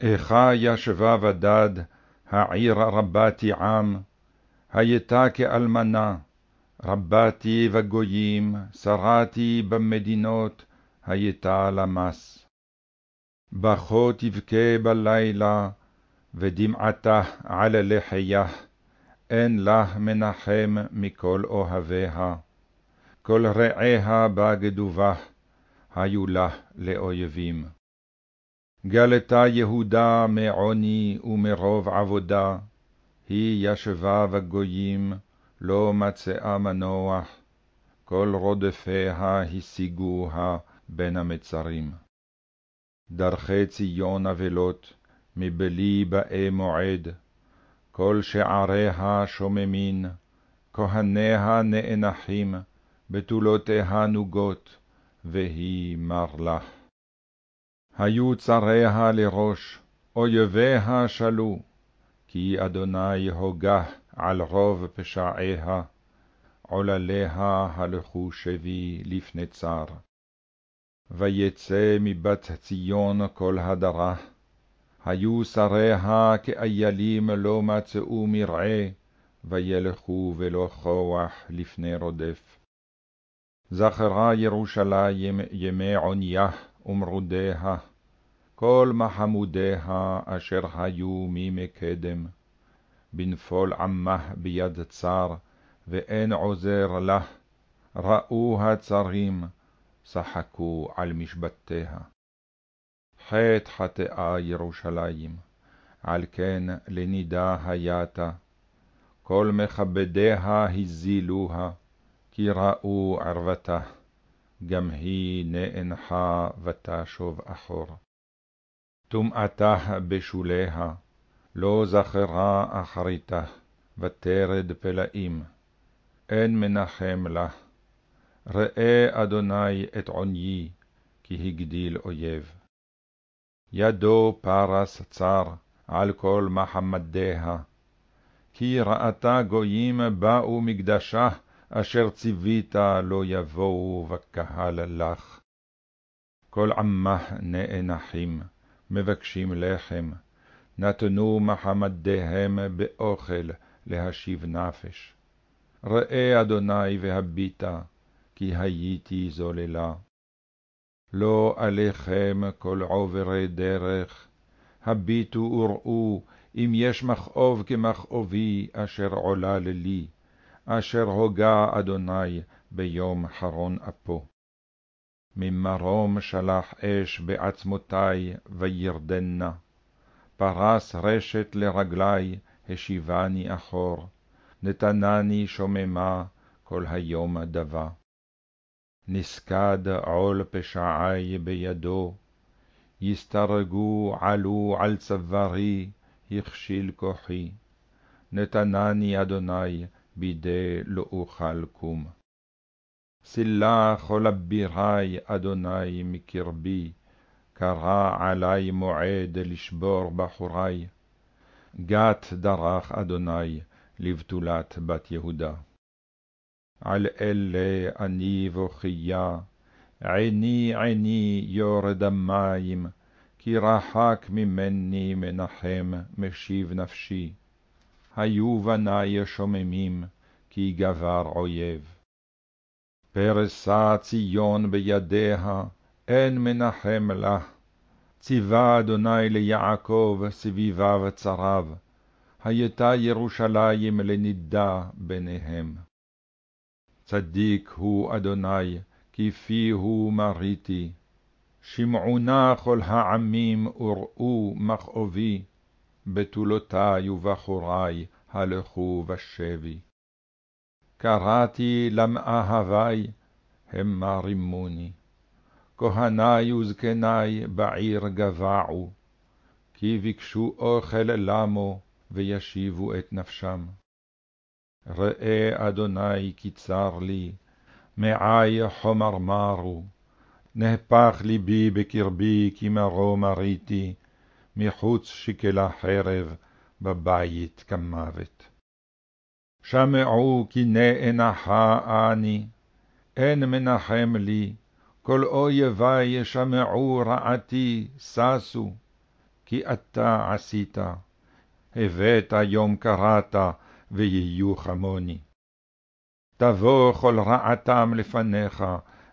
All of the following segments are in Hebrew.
איכה ישבה ודד, העיר רבתי עם, הייתה כאלמנה, רבתי בגויים, שרתי במדינות, הייתה למס. בכו תבכה בלילה, ודמעתה על לחיה, אין לה מנחם מכל אוהביה. כל רעיה בגדובה, היו לה לאויבים. גלתה יהודה מעוני ומרוב עבודה, היא ישבה בגויים, לא מצאה מנוח, כל רודפיה השיגוה בין המצרים. דרכי ציון אבלות, מבלי באי מועד, כל שעריה שוממין, כהניה נאנחים, בתולותיה נוגות, והיא מר לך. היו צריה לראש, אויביה שלו, כי אדוני הוגה על רוב פשעיה, עולליה הלכו שבי לפני צר. ויצא מבת ציון כל הדרה, היו שריה כאיילים לא מצאו מרעה, וילכו בלא כוח לפני רודף. זכרה ירושלים ימי עוניה ומרודיה, כל מחמודיה אשר היו ממקדם. בנפול עמה ביד צר, ואין עוזר לה, ראו הצרים, שחקו על משבטיה. חטא חטאה ירושלים, על כן לנידה הייתה, כל מכבדיה הזילוה, כי ראו ערוותה, גם היא נאנחה ותשוב אחור. טומאתה בשוליה, לא זכרה אחריתה, ותרד פלאים, אין מנחם לה. ראה אדוני את עוניי, כי הגדיל אויב. ידו פרס צר על כל מחמדיה, כי ראתה גויים באו מקדשה, אשר ציווית לא יבואו בקהל לך. כל עמה נאנחים, מבקשים לחם, נתנו מחמדיהם באוכל להשיב נפש. ראה אדוני והביטה, כי הייתי זוללה. לא עליכם כל עוברי דרך, הביטו וראו, אם יש מכאוב כמכאובי אשר עולה לי, אשר הוגה אדוני ביום חרון אפו. ממרום שלח אש בעצמותי וירדנה, פרס רשת לרגלי, השיבני אחור, נתנני שוממה כל היום דבה. נסקד עול פשעי בידו, יסתרגו עלו על צווארי, הכשיל כוחי. נתנני אדוני בידי לא אוכל קום. סלח כל אבירי אדוני מקרבי, קרא עלי מועד לשבור בחורי. גת דרך אדוני לבתולת בת יהודה. על אלה אני בוכיה, עיני עיני יורד המים, כי רחק ממני מנחם משיב נפשי. היו בני שוממים, כי גבר אויב. פרסה ציון בידיה, אין מנחם לה. ציווה אדוני ליעקב סביביו צריו, הייתה ירושלים לנידה ביניהם. צדיק הוא אדוני, כי פיהו מריתי. שמעו נא כל העמים וראו מכאובי, בתולותי ובחורי הלכו בשבי. קראתי למאהבי, המה רימוני. כהני וזקני בעיר גבעו, כי ביקשו אוכל למו, וישיבו את נפשם. ראה אדוני כי צר לי, מעי חומר מרו, נהפך ליבי בקרבי כי מרו מריתי, מחוץ שקלה חרב, בבית כמוות. שמעו כי נאנחה אני, אין מנחם לי, כל אויבי שמעו רעתי, ששו, כי אתה עשית. הבאת יום קראת, ויהיו כמוני. תבוא כל רעתם לפניך,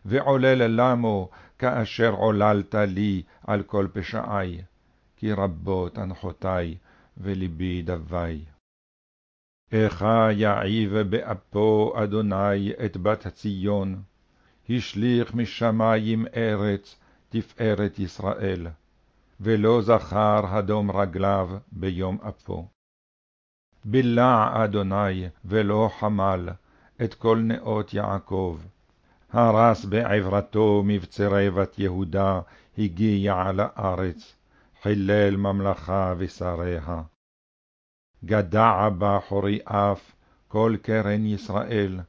ועולל למו, כאשר עוללת לי על כל פשעי, כי רבות הנחותי, ולבי דווי. איכה יעיב באפו אדוני את בת ציון, השליך משמים ארץ, תפארת ישראל, ולא זכר הדום רגליו ביום אפו. בלע אדוני ולא חמל את כל נאות יעקב, הרס בעברתו מבצרי בת יהודה, הגיע לארץ, חילל ממלכה ושריה. גדע בה חורי אף, כל קרן ישראל,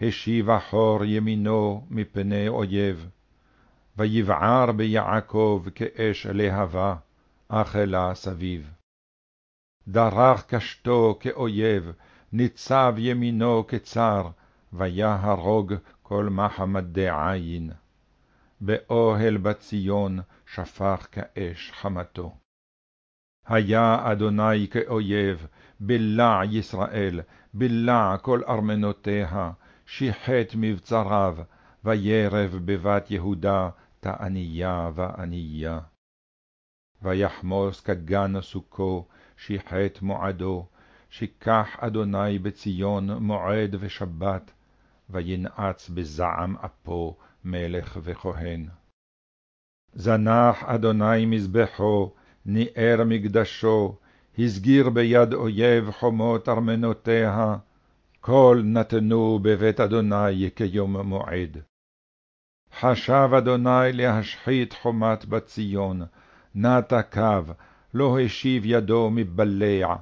השיבה חור ימינו מפני אויב. ויבער ביעקב כאש להבה, אכלה סביב. דרך קשתו כאויב, ניצב ימינו כצר, ויהרוג כל מחמדי עין. באוהל בציון שפך כאש חמתו. היה אדוני כאויב, בלע ישראל, בלע כל ארמנותיה, שיחת מבצריו, וירב בבת יהודה, תעניה ועניה. ויחמוס כגן סוכו, שיחת מועדו, שיקח אדוני בציון מועד ושבת, וינעץ בזעם אפו מלך וכהן. זנח אדוני מזבחו, ניער מקדשו, הסגיר ביד אויב חומות ארמנותיה, כל נתנו בבית אדוני כיום מועד. חשב אדוני להשחית חומת בציון, נטע קו, לא השיב ידו מבלע,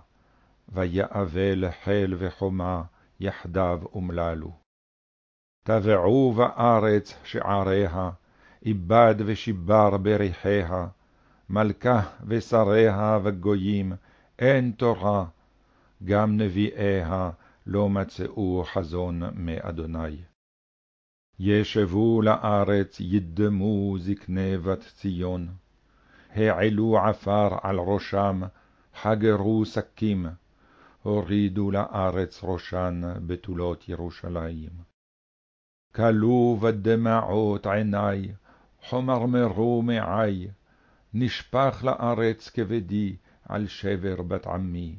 ויאבל חיל וחומה, יחדיו אומללו. טבעו בארץ שעריה, איבד ושיבר בריחיה, מלכה ושריה וגויים, אין תורה, גם נביאיה לא מצאו חזון מאדוני. ישבו לארץ ידמו זקני בת ציון, העלו עפר על ראשם, חגרו שקים, הורידו לארץ ראשן בתולות ירושלים. כלו בדמעות עיני, חומרמרו מעי, נשפך לארץ כבדי על שבר בת עמי,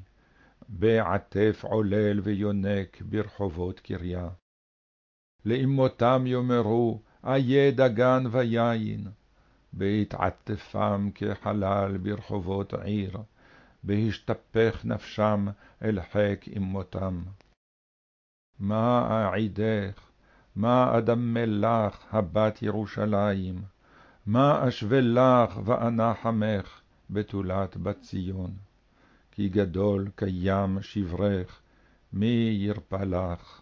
בעטף עולל ויונק ברחובות קריה. לאמותם יאמרו, איה דגן ויין, בהתעטפם כחלל ברחובות עיר, בהשתפך נפשם אל חיק אמותם. מה אעידך, מה אדמה לך, הבת ירושלים, מה אשווה לך ואנחמך, בתולת בת ציון. כי גדול קיים שברך, מי ירפא לך?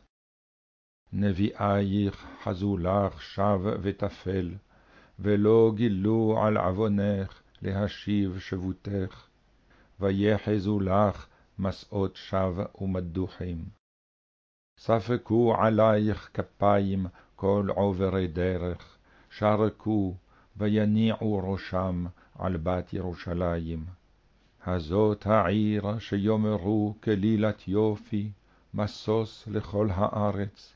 נביאייך חזו לך שב ותפל, ולא גילו על עוונך להשיב שבותך, ויחזו לך מסעות שב ומדוחים. ספקו עלייך כפיים כל עוברי דרך, שרקו ויניעו ראשם על בת ירושלים. הזאת העיר שיאמרו כלילת יופי, משוש לכל הארץ.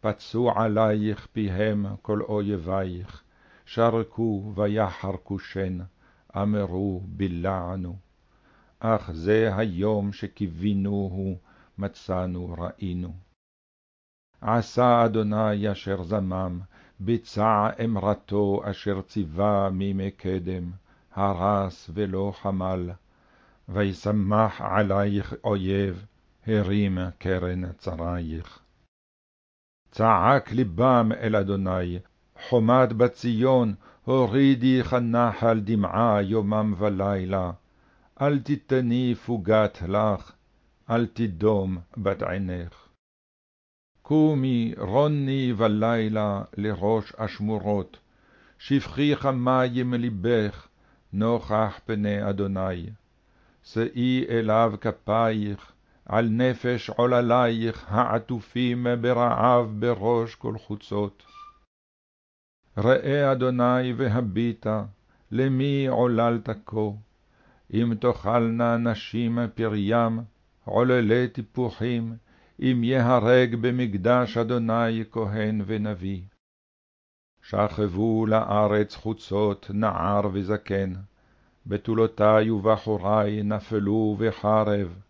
פצו עלייך פיהם כל אויבייך, שרקו ויחרקו שן, אמרו בלענו. אך זה היום שקיווינוהו, מצאנו ראינו. עשה אדוני אשר זמם, ביצע אמרתו אשר ציווה מימי קדם, הרס ולא חמל, וישמח עלייך אויב, הרים קרן צריך. צעק לבם אל אדוני, חומת בציון, הורידי כנחל דמעה יומם ולילה, אל תתני פוגת לך, אל תדום בת עינך. קומי רוני בלילה לראש אשמורות, שפכי כמים לבך, נוכח פני אדוני. שאי אליו כפייך, על נפש עוללייך העטופים ברעב בראש כל חוצות. ראה אדוני והביטה, למי עוללת כה? אם תאכלנה נשים פריים, עוללי טיפוחים, אם יהרג במקדש אדוני כהן ונביא. שכבו לארץ חוצות נער וזקן, בתולותי ובחורי נפלו בחרב,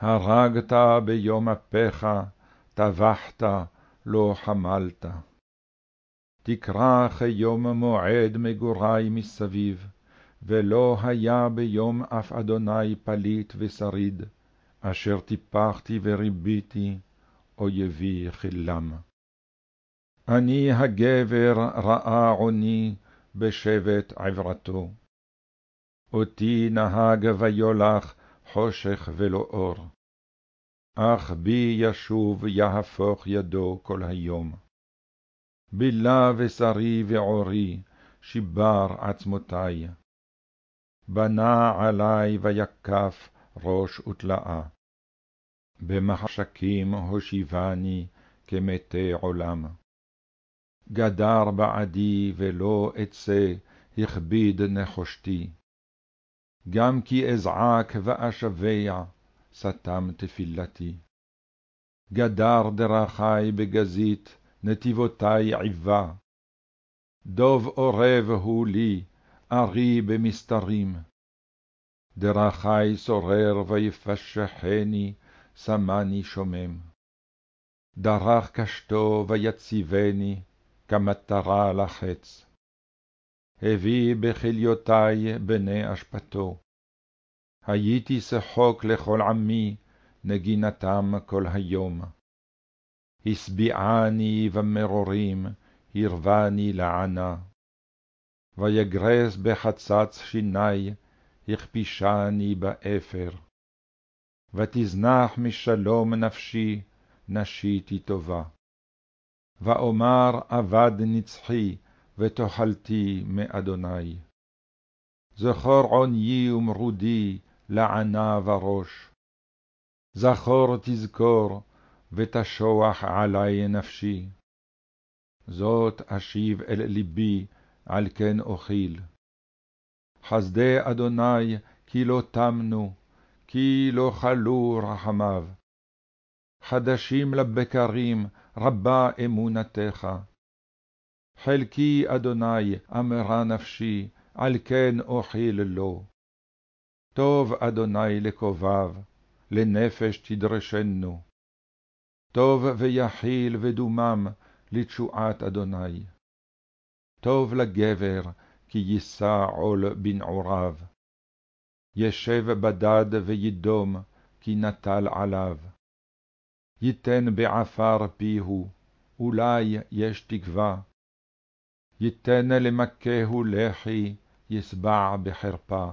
הרגת ביום אפיך, טבחת, לא חמלת. תקרא כיום מועד מגורי מסביב, ולא היה ביום אף אדוני פליט ושריד, אשר טיפחתי וריביתי, אויבי חילם. אני הגבר ראה עוני בשבט עברתו. אותי נהג ויולך חושך ולא אור. אך בי ישוב יהפוך ידו כל היום. בילה בשרי ועורי, שיבר עצמותי. בנה עלי ויקף ראש ותלאה. במחשכים הושיבני כמתי עולם. גדר בעדי ולא אצא, הכביד נחושתי. גם כי אזעק ואשבע, סתם תפילתי. גדר דרכי בגזית, נתיבותי עיבה. דוב אורב הוא לי, ארי במסתרים. דרכי שורר ויפשחני, שמני שומם. דרך קשתו ויציבני, כמטרה לחץ. הביא בכליותי בני אשפתו. הייתי שחוק לכל עמי, נגינתם כל היום. השביעני במרורים, הרווני לענה. ויגרס בחצץ שיני, הכפישני באפר. ותזנח משלום נפשי, נשיתי טובה. ואומר אבד נצחי, ותוחלתי מאדוני. זכור עוניי ומרודי, לענה וראש. זכור תזכור, ותשוח עלי נפשי. זאת אשיב אל לבי, על כן אוכיל. חסדי אדוני, כי לא תמנו, כי לא חלו רחמיו. חדשים לבקרים, רבה אמונתך. חלקי אדוני, אמרה נפשי, על כן אוכיל לו. טוב אדוני לקובב, לנפש תדרשנו. טוב ויחיל ודומם לתשועת אדוני. טוב לגבר, כי יישא עול בנעוריו. ישב בדד וידום, כי נטל עליו. ייתן בעפר פיהו, אולי יש תקווה. ייתן למכהו לחי, ישבע בחרפה.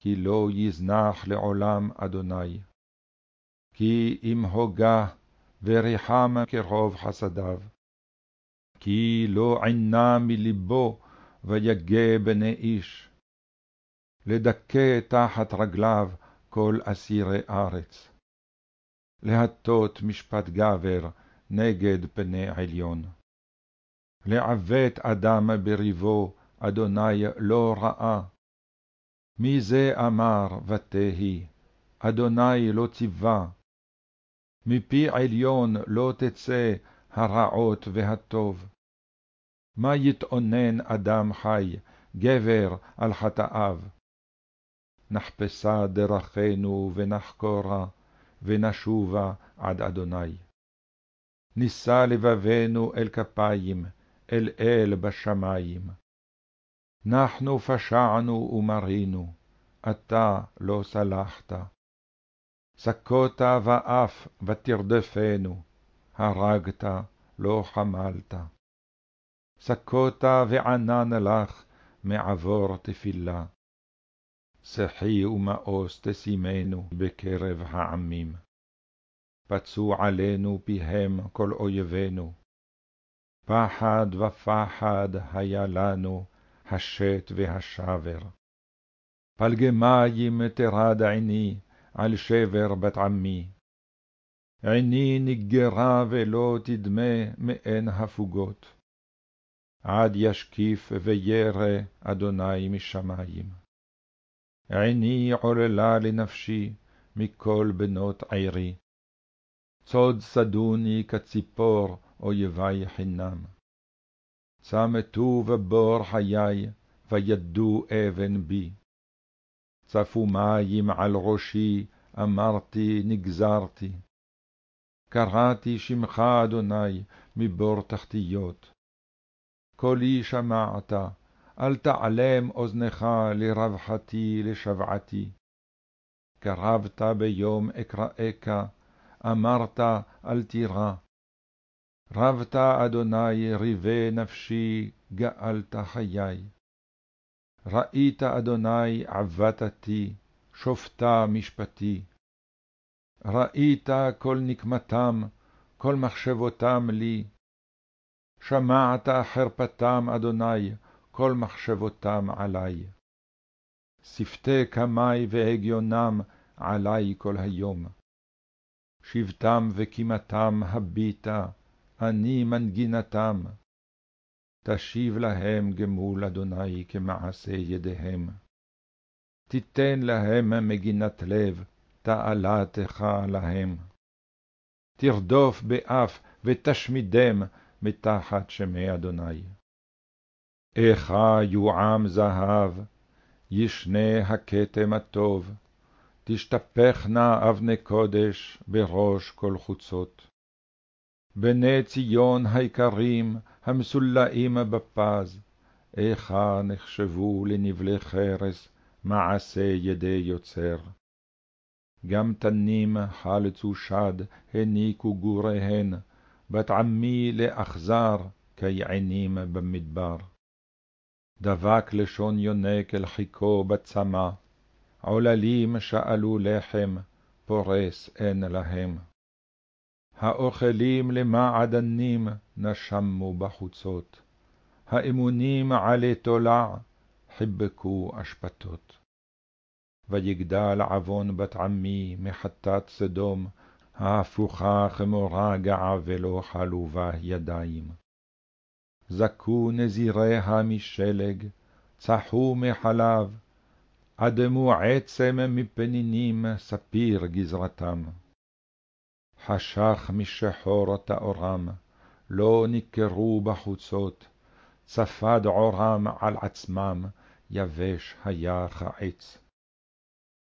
כי לא יזנח לעולם אדוני. כי אם הוגה, וריחם כרוב חסדיו. כי לא עינה מלבו, ויגה בני איש. לדכא תחת רגליו כל אסירי ארץ. להטות משפט גבר נגד פני עליון. לעוות אדם בריבו, אדוני לא ראה. מי זה אמר ותהי, אדוני לא ציווה. מפי עליון לא תצא הרעות והטוב. מה יתאונן אדם חי, גבר על חטאיו? נחפשה דרכנו ונחקורה, ונשובה עד אדוני. נישא לבבנו אל כפיים, אל אל בשמים. נחנו פשענו ומרינו, אתה לא סלחת. סקות ואף ותרדפנו, הרגת, לא חמלת. סקות וענן לך, מעבור תפילה. שחי ומאוס תשימנו בקרב העמים. פצו עלינו פיהם כל אויבינו. פחד ופחד היה לנו, השת והשבר. פלגי מים תרד עיני, על שבר בת עמי. עיני נגרה ולא תדמה מעין הפוגות. עד ישקיף וירא אדוני משמים. עיני עוללה לנפשי מכל בנות עירי. צוד שדוני כציפור אויבי חינם. צמתו בבור חיי, וידו אבן בי. צפו מים על ראשי, אמרתי נגזרתי. קראתי שמך, אדוני, מבור תחתיות. קולי שמעת, אל תעלם אוזנך לרווחתי, לשבעתי. קרבת ביום אקראך, אמרת אל תירא. רבת אדוני ריבי נפשי, גאלת חיי. ראית אדוני עבדתי, שופטה משפטי. ראית כל נקמתם, כל מחשבותם לי. שמעת חרפתם, אדוני, כל מחשבותם עלי. שפתי קמי והגיונם עלי כל היום. שבטם וקימתם הביטה, אני מנגינתם. תשיב להם גמול אדוני כמעשה ידיהם. תיתן להם מגינת לב, תעלתך להם. תרדוף באף ותשמידם מתחת שמי אדוני. איכה יועם זהב, ישנה הכתם הטוב, תשתפכנה אבני קודש בראש כל חוצות. בני ציון היקרים, המסולאים בפז, איכה נחשבו לנבלי חרס, מעשה ידי יוצר. גם תנים חלצו שד, הניקו גוריהן, בת עמי לאכזר, כיענים במדבר. דבק לשון יונק אל חיכו בצמא, עוללים שאלו לחם, פורס אין להם. האוכלים למעדנים, נשמו בחוצות. האמונים עלי תולע, חיבקו אשפתות. ויגדל עוון בת עמי מחטאת סדום, ההפוכה כמורגע ולא חלובה ידיים. זכו נזיריה משלג, צחו מחלב, אדמו עצם מפנינים, ספיר גזרתם. חשך משחור טהורם, לא ניכרו בחוצות, צפד עורם על עצמם, יבש היה כעץ.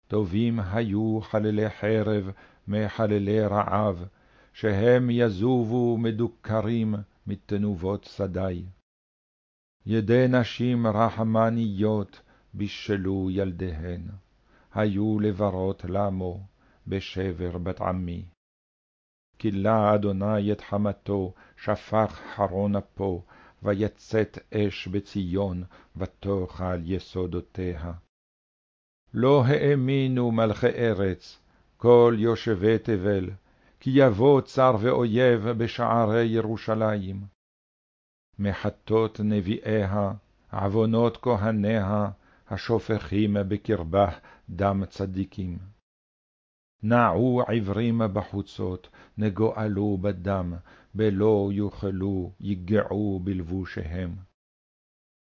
טובים היו חללי חרב מחללי רעב, שהם יזובו מדוכרים מתנובות שדי. ידי נשים רחמניות בישלו ילדיהן, היו לברות למו בשבר בת עמי. כילה אדוני את חמתו, שפך חרון אפו, ויצאת אש בציון, ותאכל יסודותיה. לא האמינו מלכי ארץ, כל יושבי תבל, כי יבוא צר ואויב בשערי ירושלים. מחטות נביאיה, עוונות כהניה, השופכים בקרבה דם צדיקים. נעו עברים בחוצות, נגואלו בדם, בלא יאכלו, יגעו בלבושיהם.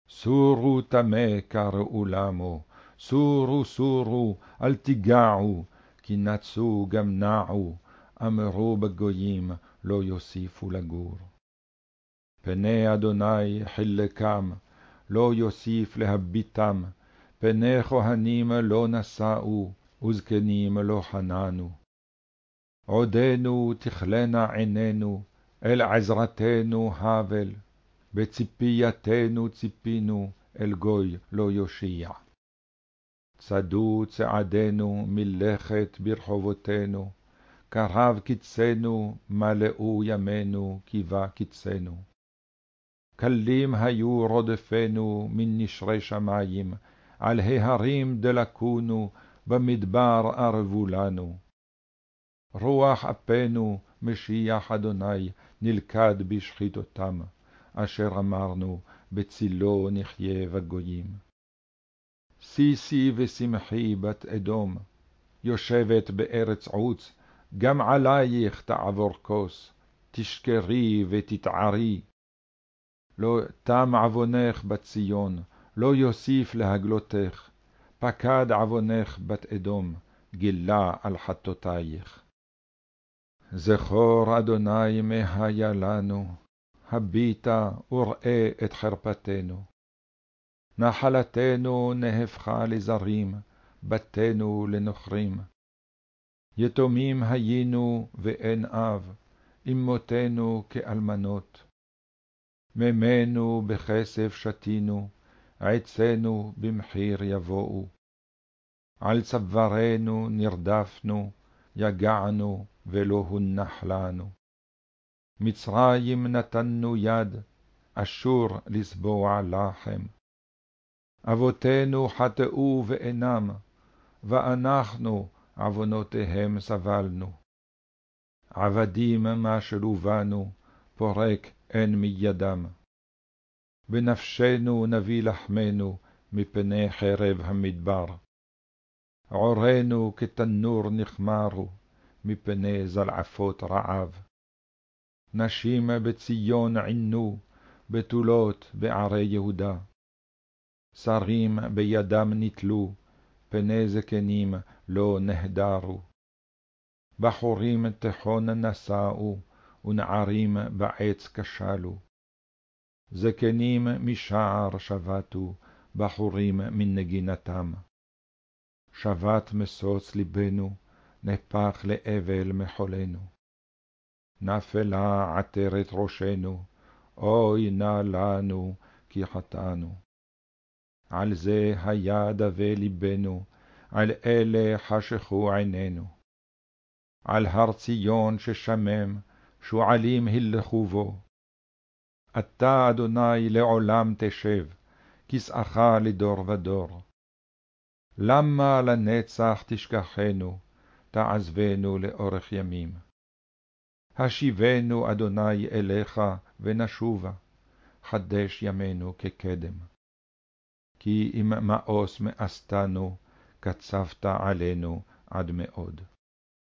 סורו טמא קראו למו, סורו סורו, אל תיגעו, כי נצו גם נעו, אמרו בגויים, לא יוסיפו לגור. פני אדוני חילקם, לא יוסיף להביטם, פני כהנים לא נשאו, וזקנים לא חננו. עודנו תכלנה עינינו, אל עזרתנו הבל, בציפייתנו ציפינו, אל גוי לא יושיע. צדו צעדינו מלכת ברחובותינו, קרב קצנו, מלאו ימינו, קיבה קצנו. קלים היו רודפינו מן נשרי שמים, על ההרים דלקונו, במדבר ערבו לנו. רוח אפינו, משיח אדוני, נלכד בשחיתותם, אשר אמרנו, בצילו נחיה בגויים. שישי ושמחי בת אדום, יושבת בארץ עוץ, גם עלייך תעבור כוס, תשכרי ותתערי. לא תם עוונך בציון, לא יוסיף להגלותך, פקד עוונך בת אדום, גילה על חטאותייך. זכור אדוני מהיה לנו, הביטה וראה את חרפתנו. נחלתנו נהפכה לזרים, בתינו לנוכרים. יתומים היינו ואין אב, אמותינו כאלמנות. ממנו בכסף שתינו, עצנו במחיר יבואו. על צווארנו נרדפנו, יגענו ולא הונח לנו. מצרים נתנו יד, אשור לסבוע לחם. אבותינו חטאו ואינם, ואנחנו עוונותיהם סבלנו. עבדים משלו בנו, פורק אין מידם. בנפשנו נביא לחמנו, מפני חרב המדבר. עורנו כתנור נחמרו, מפני זלעפות רעב. נשים בציון עינו, בתולות בערי יהודה. שרים בידם נתלו, פני זקנים לא נהדרו. בחורים תחון נשאו, ונערים בעץ כשלו. זקנים משער שבתו, בחורים מנגינתם. שבת משוש לבנו, נהפך לאבל מחולנו. נפלה עטרת ראשנו, אוי נא לנו, כי חטאנו. על זה היה דווה לבנו, על אלה חשכו עינינו. על הר ציון ששמם, שועלים הלכו בו. אתה, אדוני, לעולם תשב, כסאך לדור ודור. למה לנצח תשכחנו, תעזבנו לאורך ימים? השיבנו, אדוני, אליך, ונשובה, חדש ימינו כקדם. כי אם מאוס מאסתנו, קצבת עלינו עד מאוד.